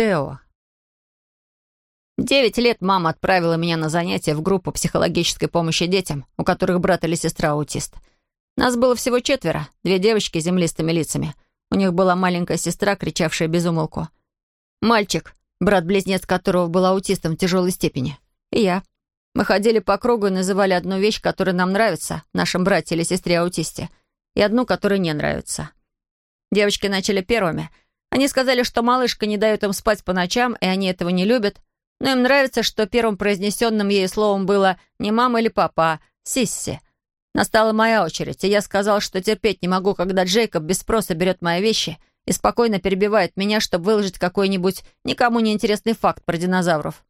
Тео. Девять лет мама отправила меня на занятия в группу психологической помощи детям, у которых брат или сестра аутист. Нас было всего четверо, две девочки с землистыми лицами. У них была маленькая сестра, кричавшая без умолку. Мальчик, брат-близнец которого был аутистом в тяжелой степени. И я. Мы ходили по кругу и называли одну вещь, которая нам нравится, нашем брате или сестре-аутисте, и одну, которая не нравится. Девочки начали первыми. Они сказали, что малышка не дает им спать по ночам, и они этого не любят, но им нравится, что первым произнесенным ей словом было не мама или папа, а сисси. Настала моя очередь, и я сказал, что терпеть не могу, когда Джейкоб без спроса берет мои вещи и спокойно перебивает меня, чтобы выложить какой-нибудь никому не интересный факт про динозавров.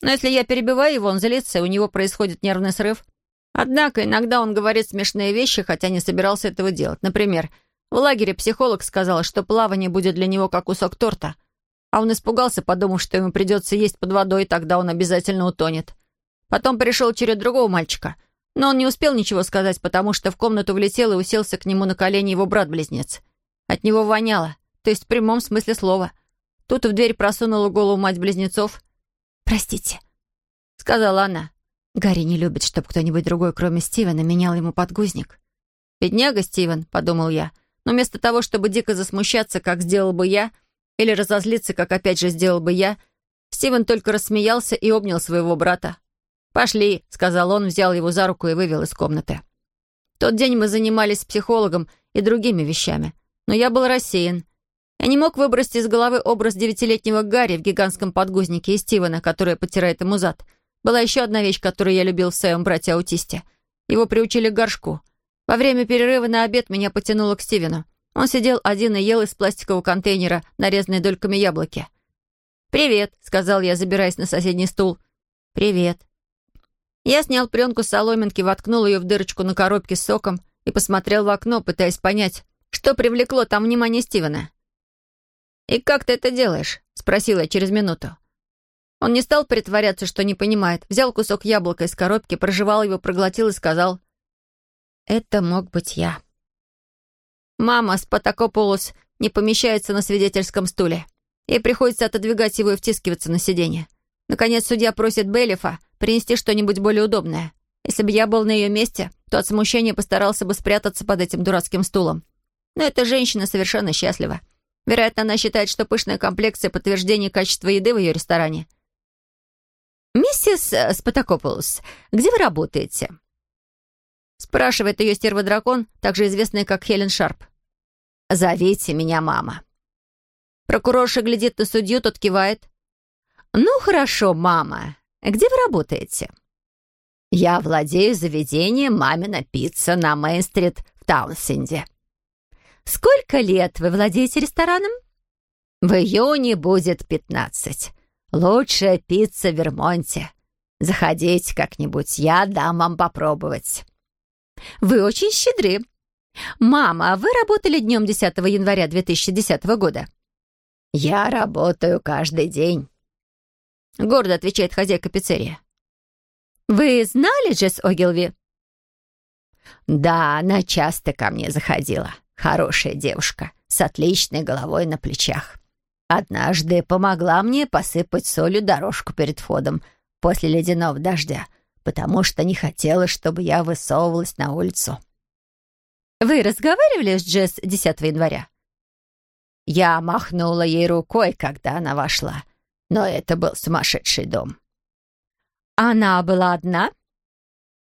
Но если я перебиваю его, он злится, и у него происходит нервный срыв. Однако иногда он говорит смешные вещи, хотя не собирался этого делать. Например, в лагере психолог сказал, что плавание будет для него как кусок торта. А он испугался, подумав, что ему придется есть под водой, и тогда он обязательно утонет. Потом пришел черед другого мальчика. Но он не успел ничего сказать, потому что в комнату влетел и уселся к нему на колени его брат-близнец. От него воняло, то есть в прямом смысле слова. Тут в дверь просунула голову мать близнецов. «Простите», — сказала она. «Гарри не любит, чтобы кто-нибудь другой, кроме Стивена, менял ему подгузник». «Бедняга Стивен», — подумал я. Но вместо того, чтобы дико засмущаться, как сделал бы я, или разозлиться, как опять же сделал бы я, Стивен только рассмеялся и обнял своего брата. «Пошли», — сказал он, взял его за руку и вывел из комнаты. В тот день мы занимались психологом и другими вещами, но я был рассеян. Я не мог выбросить из головы образ девятилетнего Гарри в гигантском подгузнике и Стивена, который потирает ему зад. Была еще одна вещь, которую я любил в своем брате-аутисте. Его приучили к горшку. Во время перерыва на обед меня потянуло к Стивену. Он сидел один и ел из пластикового контейнера, нарезанной дольками яблоки. «Привет», — сказал я, забираясь на соседний стул. «Привет». Я снял пленку с соломинки, воткнул ее в дырочку на коробке с соком и посмотрел в окно, пытаясь понять, что привлекло там внимание Стивена. «И как ты это делаешь?» — спросил я через минуту. Он не стал притворяться, что не понимает. Взял кусок яблока из коробки, прожевал его, проглотил и сказал. «Это мог быть я». Мама Спатакополос не помещается на свидетельском стуле. Ей приходится отодвигать его и втискиваться на сиденье. Наконец, судья просит Беллифа принести что-нибудь более удобное. Если бы я был на ее месте, то от смущения постарался бы спрятаться под этим дурацким стулом. Но эта женщина совершенно счастлива. Вероятно, она считает, что пышная комплекция — подтверждение качества еды в ее ресторане. «Миссис э, Спатакополос, где вы работаете?» Спрашивает ее стерва-дракон, также известная как Хелен Шарп. «Зовите меня мама». Прокурорша глядит на судью, тот кивает. «Ну, хорошо, мама. Где вы работаете?» «Я владею заведением «Мамина пицца» на Мейн-стрит в Таунсенде». «Сколько лет вы владеете рестораном?» «В июне будет пятнадцать. Лучшая пицца в Вермонте. Заходите как-нибудь, я дам вам попробовать». «Вы очень щедры. Мама, вы работали днем 10 января 2010 года?» «Я работаю каждый день», — гордо отвечает хозяйка пиццерии. «Вы знали Джесс Огилви?» «Да, она часто ко мне заходила. Хорошая девушка, с отличной головой на плечах. Однажды помогла мне посыпать солью дорожку перед входом после ледяного дождя, потому что не хотела, чтобы я высовывалась на улицу». «Вы разговаривали с Джесс 10 января?» Я махнула ей рукой, когда она вошла, но это был сумасшедший дом. «Она была одна?»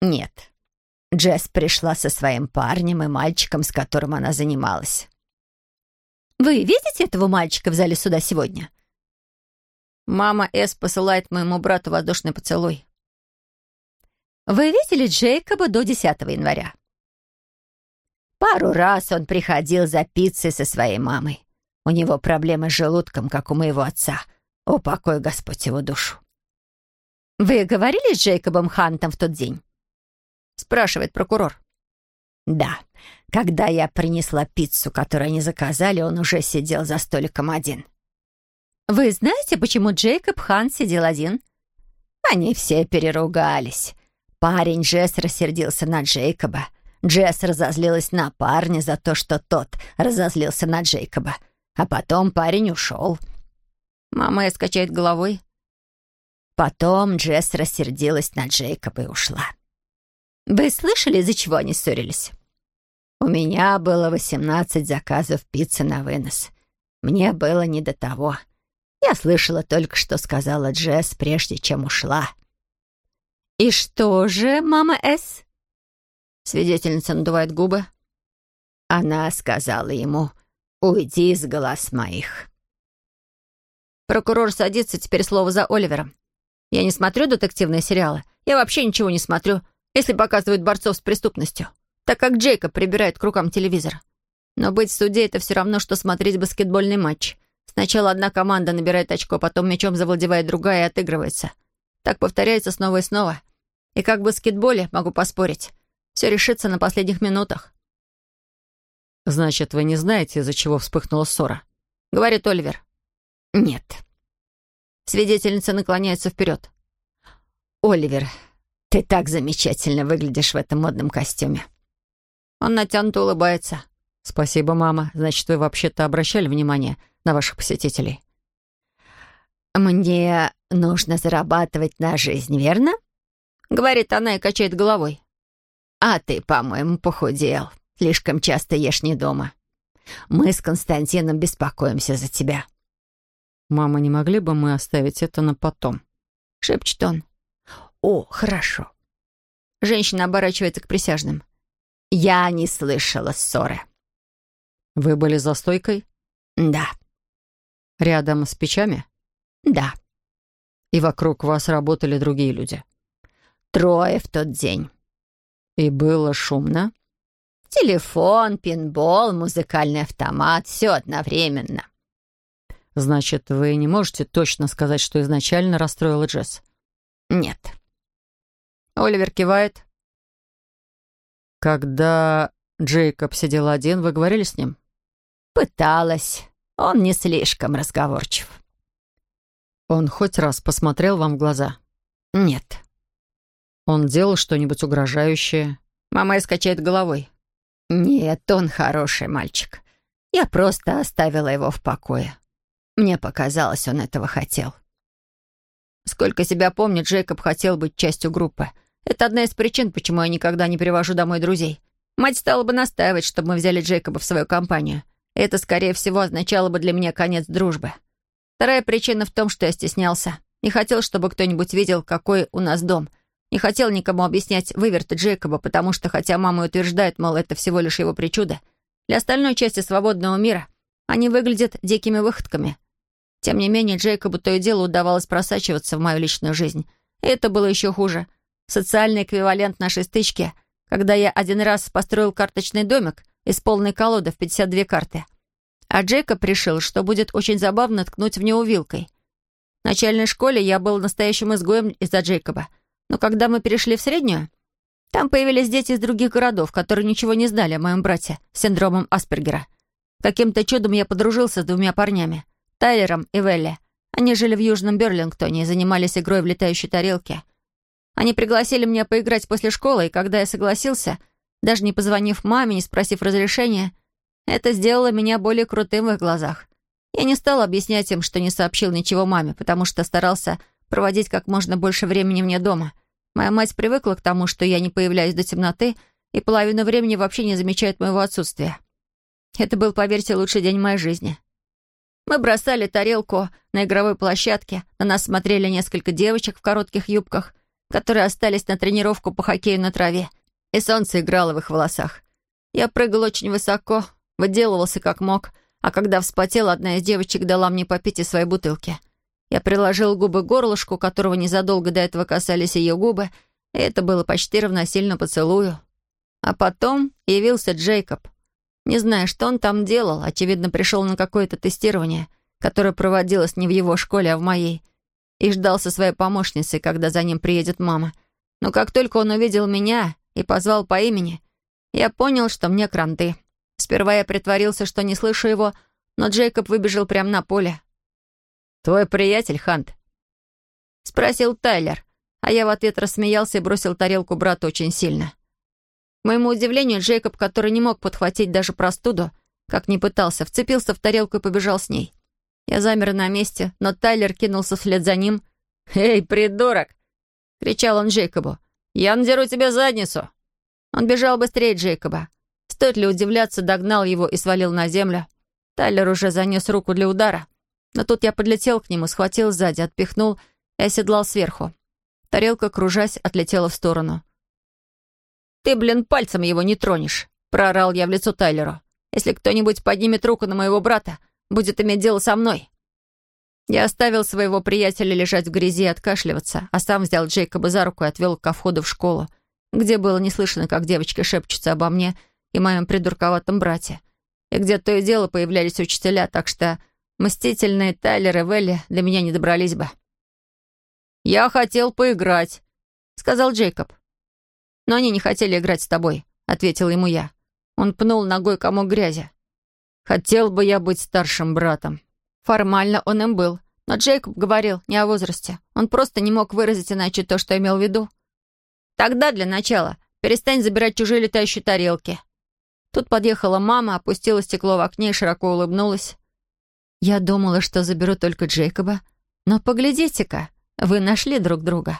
«Нет. Джесс пришла со своим парнем и мальчиком, с которым она занималась». «Вы видите этого мальчика в зале суда сегодня?» Мама Эс посылает моему брату воздушный поцелуй. «Вы видели Джейкоба до 10 января?» Пару раз он приходил за пиццей со своей мамой. У него проблемы с желудком, как у моего отца. Упокой Господь его душу. «Вы говорили с Джейкобом Хантом в тот день?» спрашивает прокурор. «Да. Когда я принесла пиццу, которую они заказали, он уже сидел за столиком один». «Вы знаете, почему Джейкоб Хант сидел один?» Они все переругались. Парень Джесс рассердился на Джейкоба. Джесс разозлилась на парня за то, что тот разозлился на Джейкоба. А потом парень ушел. Мама скачает головой. Потом Джесс рассердилась на Джейкоба и ушла. Вы слышали, из-за чего они ссорились? У меня было восемнадцать заказов пиццы на вынос. Мне было не до того. Я слышала только, что сказала Джесс, прежде чем ушла. «И что же, мама С?» Свидетельница надувает губы. Она сказала ему, «Уйди из глаз моих». Прокурор садится, теперь слово за Оливером. Я не смотрю детективные сериалы. Я вообще ничего не смотрю, если показывают борцов с преступностью, так как Джейкоб прибирает к рукам телевизор. Но быть в суде — это все равно, что смотреть баскетбольный матч. Сначала одна команда набирает очко, потом мячом завладевает другая и отыгрывается. Так повторяется снова и снова. И как в баскетболе, могу поспорить, все решится на последних минутах. «Значит, вы не знаете, из-за чего вспыхнула ссора?» — говорит Оливер. «Нет». Свидетельница наклоняется вперед. «Оливер, ты так замечательно выглядишь в этом модном костюме». Он натянуто улыбается. «Спасибо, мама. Значит, вы вообще-то обращали внимание на ваших посетителей?» «Мне нужно зарабатывать на жизнь, верно?» Говорит она и качает головой. «А ты, по-моему, похудел. Слишком часто ешь не дома. Мы с Константином беспокоимся за тебя». «Мама, не могли бы мы оставить это на потом?» — шепчет он. «О, хорошо». Женщина оборачивается к присяжным. «Я не слышала ссоры». «Вы были за стойкой?» «Да». «Рядом с печами?» «Да». «И вокруг вас работали другие люди?» «Трое в тот день». «И было шумно?» «Телефон, пинбол, музыкальный автомат — все одновременно». «Значит, вы не можете точно сказать, что изначально расстроила Джесс?» «Нет». Оливер кивает. «Когда Джейкоб сидел один, вы говорили с ним?» «Пыталась. Он не слишком разговорчив». «Он хоть раз посмотрел вам в глаза?» «Нет». «Он делал что-нибудь угрожающее?» Мама скачает головой. «Нет, он хороший мальчик. Я просто оставила его в покое. Мне показалось, он этого хотел». Сколько себя помню, Джейкоб хотел быть частью группы. Это одна из причин, почему я никогда не привожу домой друзей. Мать стала бы настаивать, чтобы мы взяли Джейкоба в свою компанию. Это, скорее всего, означало бы для меня конец дружбы. Вторая причина в том, что я стеснялся. Не хотел, чтобы кто-нибудь видел, какой у нас дом. Не хотел никому объяснять выверты Джейкоба, потому что, хотя мама утверждает, мол, это всего лишь его причуда, для остальной части свободного мира они выглядят дикими выходками. Тем не менее, Джейкобу то и дело удавалось просачиваться в мою личную жизнь. И это было еще хуже. Социальный эквивалент нашей стычки, когда я один раз построил карточный домик из полной колоды в 52 карты. А Джейкоб решил, что будет очень забавно ткнуть в него вилкой. В начальной школе я был настоящим изгоем из-за Джейкоба. Но когда мы перешли в среднюю, там появились дети из других городов, которые ничего не знали о моем брате с синдромом Аспергера. Каким-то чудом я подружился с двумя парнями. Тайлером и Велли. Они жили в Южном Берлингтоне и занимались игрой в летающей тарелке. Они пригласили меня поиграть после школы, и когда я согласился, даже не позвонив маме, не спросив разрешения, это сделало меня более крутым в их глазах. Я не стал объяснять им, что не сообщил ничего маме, потому что старался проводить как можно больше времени вне дома. Моя мать привыкла к тому, что я не появляюсь до темноты, и половину времени вообще не замечает моего отсутствия. Это был, поверьте, лучший день моей жизни. Мы бросали тарелку на игровой площадке, на нас смотрели несколько девочек в коротких юбках, которые остались на тренировку по хоккею на траве, и солнце играло в их волосах. Я прыгал очень высоко, выделывался как мог, а когда вспотел, одна из девочек дала мне попить из своей бутылки. Я приложил губы к горлышку, которого незадолго до этого касались ее губы, и это было почти равносильно поцелую. А потом явился Джейкоб. Не знаю, что он там делал. Очевидно, пришел на какое-то тестирование, которое проводилось не в его школе, а в моей. И ждал со своей помощницей, когда за ним приедет мама. Но как только он увидел меня и позвал по имени, я понял, что мне кранты. Сперва я притворился, что не слышу его, но Джейкоб выбежал прямо на поле. «Твой приятель, Хант?» — спросил Тайлер, а я в ответ рассмеялся и бросил тарелку брату очень сильно. К моему удивлению, Джейкоб, который не мог подхватить даже простуду, как ни пытался, вцепился в тарелку и побежал с ней. Я замер на месте, но Тайлер кинулся вслед за ним. «Эй, придурок!» — кричал он Джейкобу. «Я надеру тебе задницу!» Он бежал быстрее Джейкоба. Стоит ли удивляться, догнал его и свалил на землю. Тайлер уже занес руку для удара. Но тут я подлетел к нему, схватил сзади, отпихнул и оседлал сверху. Тарелка, кружась, отлетела в сторону. «Ты, блин, пальцем его не тронешь!» — проорал я в лицо Тайлеру. «Если кто-нибудь поднимет руку на моего брата, будет иметь дело со мной». Я оставил своего приятеля лежать в грязи и откашливаться, а сам взял Джейкоба за руку и отвел ко входу в школу, где было не слышно, как девочки шепчутся обо мне и моем придурковатом брате, и где то и дело появлялись учителя, так что мстительные Тайлер и Велли до меня не добрались бы. «Я хотел поиграть», — сказал Джейкоб. «Но они не хотели играть с тобой», — ответил ему я. Он пнул ногой комок грязи. «Хотел бы я быть старшим братом». Формально он им был, но Джейкоб говорил не о возрасте. Он просто не мог выразить иначе то, что имел в виду. «Тогда, для начала, перестань забирать чужие летающие тарелки». Тут подъехала мама, опустила стекло в окне и широко улыбнулась. «Я думала, что заберу только Джейкоба, но поглядите-ка, вы нашли друг друга».